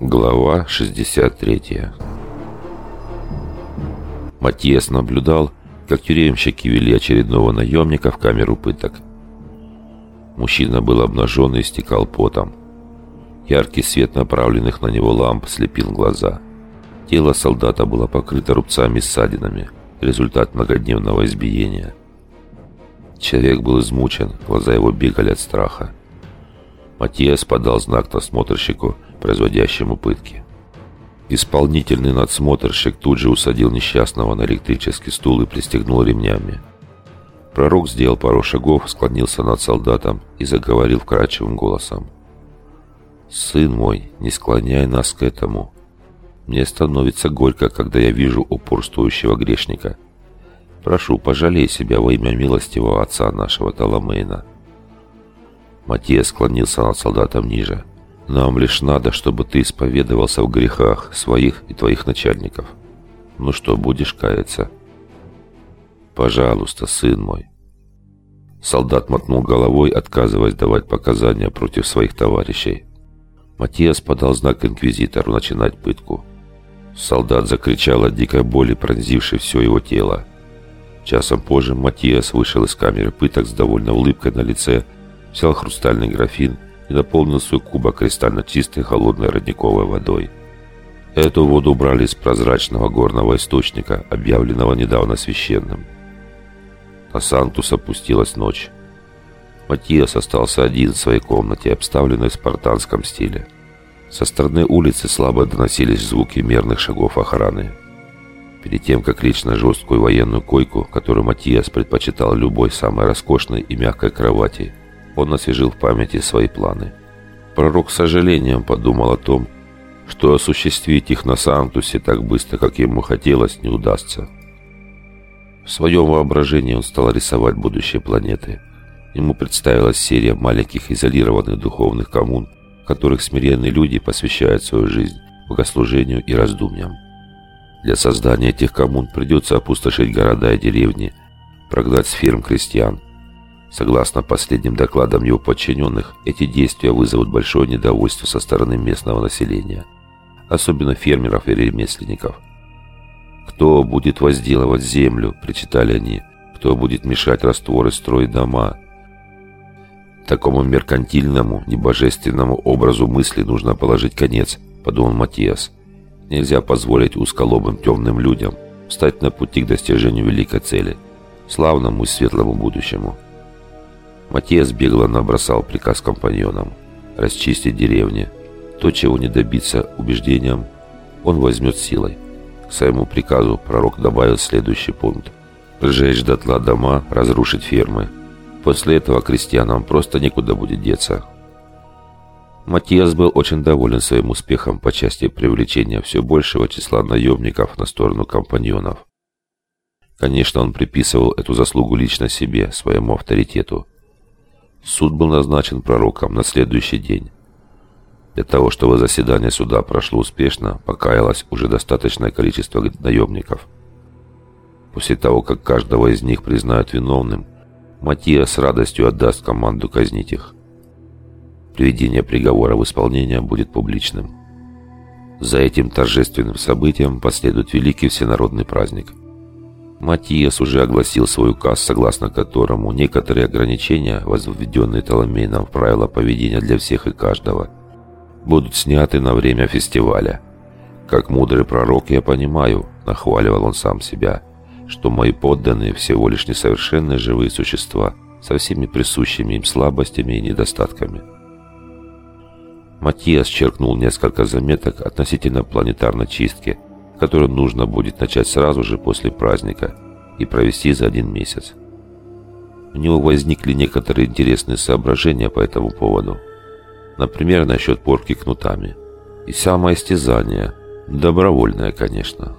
Глава 63 Матиас наблюдал, как тюремщики вели очередного наемника в камеру пыток. Мужчина был обнажен и истекал потом. Яркий свет направленных на него ламп слепил глаза. Тело солдата было покрыто рубцами и ссадинами, результат многодневного избиения. Человек был измучен, глаза его бегали от страха. Матиас подал знак насмотрщику – производящему пытки. Исполнительный надсмотрщик тут же усадил несчастного на электрический стул и пристегнул ремнями. Пророк сделал пару шагов, склонился над солдатом и заговорил вкрадчивым голосом. «Сын мой, не склоняй нас к этому. Мне становится горько, когда я вижу упорствующего грешника. Прошу, пожалей себя во имя милостивого отца нашего Таламейна». Матья склонился над солдатом ниже. Нам лишь надо, чтобы ты исповедовался в грехах своих и твоих начальников. Ну что, будешь каяться? Пожалуйста, сын мой. Солдат мотнул головой, отказываясь давать показания против своих товарищей. Матиас подал знак инквизитору начинать пытку. Солдат закричал от дикой боли, пронзившей все его тело. Часом позже Матиас вышел из камеры пыток с довольно улыбкой на лице, взял хрустальный графин и наполнил свой кубок кристально чистой холодной родниковой водой. Эту воду брали из прозрачного горного источника, объявленного недавно священным. На Сантус опустилась ночь. Матиас остался один в своей комнате, обставленной в спартанском стиле. Со стороны улицы слабо доносились звуки мерных шагов охраны. Перед тем, как лечь на жесткую военную койку, которую Матиас предпочитал любой самой роскошной и мягкой кровати, он освежил в памяти свои планы. Пророк с сожалением подумал о том, что осуществить их на Сантусе так быстро, как ему хотелось, не удастся. В своем воображении он стал рисовать будущее планеты. Ему представилась серия маленьких изолированных духовных коммун, которых смиренные люди посвящают свою жизнь богослужению и раздумьям. Для создания этих коммун придется опустошить города и деревни, прогнать с ферм крестьян, Согласно последним докладам его подчиненных, эти действия вызовут большое недовольство со стороны местного населения, особенно фермеров и ремесленников. «Кто будет возделывать землю?» – причитали они. «Кто будет мешать растворы строить дома?» Такому меркантильному, небожественному образу мысли нужно положить конец, подумал Матиас. Нельзя позволить узколобым темным людям встать на пути к достижению великой цели, славному и светлому будущему. Матиас бегло набросал приказ компаньонам расчистить деревни. То, чего не добиться убеждением, он возьмет силой. К своему приказу пророк добавил следующий пункт. Сжечь дотла дома, разрушить фермы. После этого крестьянам просто некуда будет деться. Матиас был очень доволен своим успехом по части привлечения все большего числа наемников на сторону компаньонов. Конечно, он приписывал эту заслугу лично себе, своему авторитету. Суд был назначен пророком на следующий день. Для того, чтобы заседание суда прошло успешно, покаялось уже достаточное количество наемников. После того, как каждого из них признают виновным, Матия с радостью отдаст команду казнить их. Приведение приговора в исполнение будет публичным. За этим торжественным событием последует великий всенародный праздник – Матиас уже огласил свой указ, согласно которому некоторые ограничения, возведенные Толомейном в правила поведения для всех и каждого, будут сняты на время фестиваля. Как мудрый пророк я понимаю, нахваливал он сам себя, что мои подданные всего лишь несовершенные живые существа со всеми присущими им слабостями и недостатками. Матиас черкнул несколько заметок относительно планетарной чистки – которую нужно будет начать сразу же после праздника и провести за один месяц. У него возникли некоторые интересные соображения по этому поводу. Например, насчет порки кнутами. И самоистязание. Добровольное, конечно.